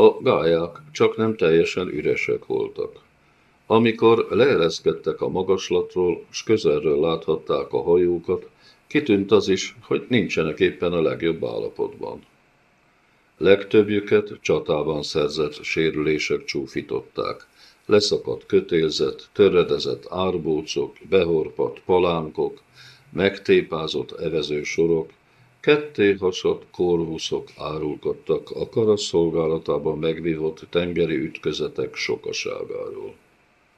A gályák csak nem teljesen üresek voltak. Amikor leereszkedtek a magaslatról, s közelről láthatták a hajókat, kitűnt az is, hogy nincsenek éppen a legjobb állapotban. Legtöbbjüket csatában szerzett sérülések csúfították. Leszakadt kötélzet, töredezett árbócok, behorpat palánkok, megtépázott evező sorok, ketté hasadt korvuszok árulkodtak a karasz szolgálatában megvívott tengeri ütközetek sokaságáról.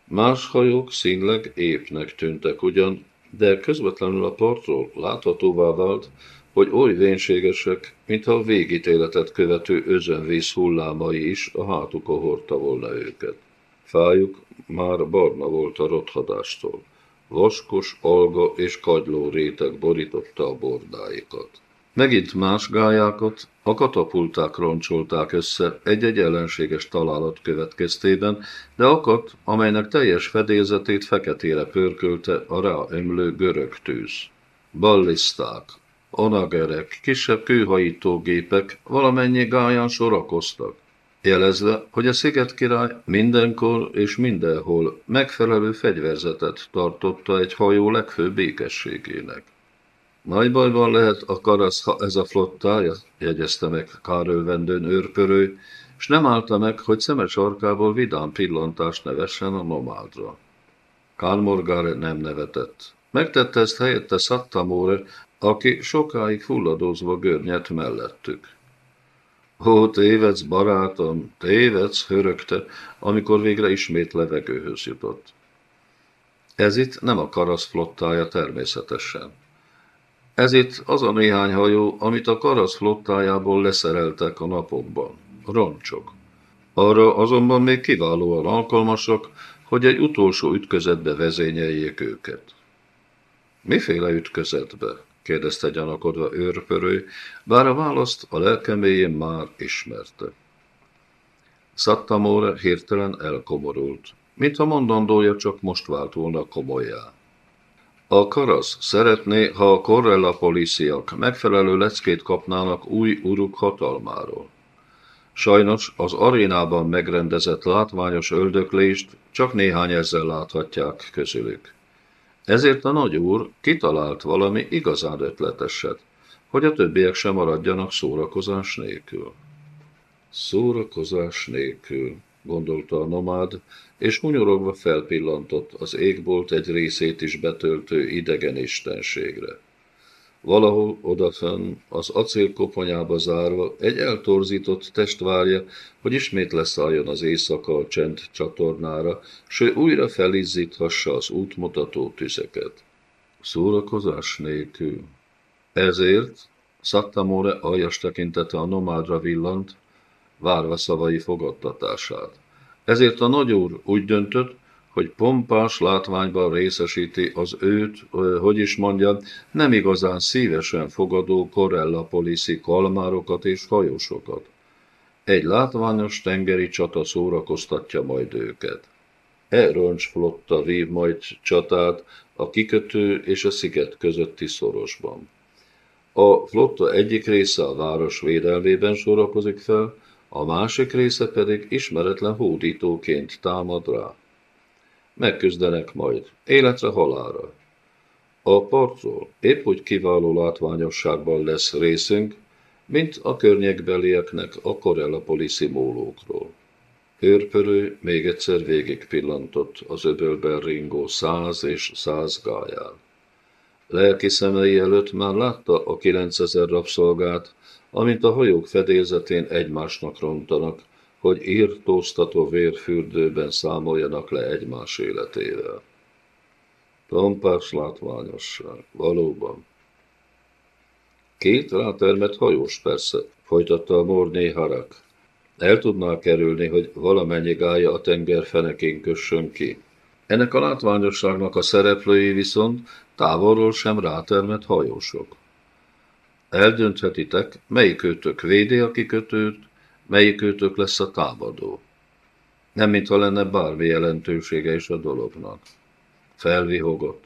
Más hajók színleg épnek tűntek ugyan, de közvetlenül a partról láthatóvá vált, hogy oly vénségesek, mintha a végítéletet követő özönvíz hullámai is a hátukon hordta volna őket. Fájuk már barna volt a rothadástól. Vaskos, alga és kagyló réteg borította a bordáikat. Megint más gályákat a katapulták roncsolták össze egy-egy ellenséges találat következtében, de akadt, amelynek teljes fedélzetét feketére pörkölte a ráömlő görög tűz. Balliszták, onagerek, kisebb kőhajítógépek valamennyi gályán sorakoztak, jelezve, hogy a sziget király mindenkor és mindenhol megfelelő fegyverzetet tartotta egy hajó legfőbb békességének. Nagy bajban lehet a karasz, ha ez a flottája, jegyezte meg kárölvendőn őrpörő, és nem állta meg, hogy szemes arkából vidám pillantást nevessen a nomádra. Kálmorgár nem nevetett. Megtette ezt helyette Szattamóre, aki sokáig fulladozva görnyet mellettük. Ó, tévedsz, barátom, tévedsz, hörögte, amikor végre ismét levegőhöz jutott. Ez itt nem a karasz flottája természetesen. Ez itt az a néhány hajó, amit a karasz flottájából leszereltek a napokban. Roncsok. Arra azonban még kiválóan alkalmasak, hogy egy utolsó ütközetbe vezényeljék őket. Miféle ütközetbe? kérdezte gyanakodva őrpörő, bár a választ a lelkeméjén már ismerte. Szattamóra hirtelen elkomorult, mintha mondandója csak most vált volna komolyá. A karasz szeretné, ha a Corella políciak megfelelő leckét kapnának új uruk hatalmáról. Sajnos az arénában megrendezett látványos öldöklést csak néhány ezzel láthatják közülük. Ezért a nagy úr kitalált valami igazán ötleteset, hogy a többiek sem maradjanak szórakozás nélkül. Szórakozás nélkül, gondolta a nomád, és hunyorogva felpillantott az égbolt egy részét is betöltő idegen istenségre. Valahol odafönn, az acélkoponyába zárva, egy eltorzított test várja, hogy ismét leszálljon az éjszaka a csend csatornára, s ő újra felizzíthassa az útmutató tüzeket. Szórakozás nélkül. Ezért Szattamóre aljas tekintete a nomádra villant, várva szavai fogadtatását. Ezért a nagyúr úgy döntött, hogy pompás látványban részesíti az őt, hogy is mondja, nem igazán szívesen fogadó Corella Polici kalmárokat és hajósokat. Egy látványos tengeri csata szórakoztatja majd őket. E flotta vív majd csatát a kikötő és a sziget közötti szorosban. A flotta egyik része a város védelmében sorakozik fel, a másik része pedig ismeretlen hódítóként támad rá. Megküzdenek majd, életre halára. A partról épp úgy kiváló látványosságban lesz részünk, mint a környékbelieknek a Corella-poliszi mólókról. Őrpörő még egyszer végig pillantott az öbölben ringó száz és száz gáján. Lelki szemei előtt már látta a kilencezer rabszolgát, amint a hajók fedélzetén egymásnak rontanak, hogy írtóztató vérfürdőben számoljanak le egymás életével. Tampás látványosság, valóban. Két rátermett hajós persze, folytatta a morné harak. El tudná kerülni, hogy valamennyi gája a tenger fenekén kössön ki. Ennek a látványosságnak a szereplői viszont távolról sem rátermett hajósok. Eldönthetitek, melyik őtök védi a kikötőt, melyik őtök lesz a támadó. Nem mintha lenne bármi jelentősége is a dolognak. Felvihogott,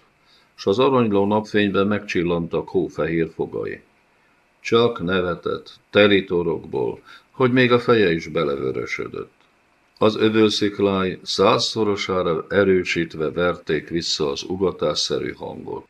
s az aranyló napfényben megcsillantak hófehér fogai. Csak nevetett, teli torokból, hogy még a feje is belevörösödött. Az ödőszikláj százszorosára erősítve verték vissza az ugatásszerű hangot.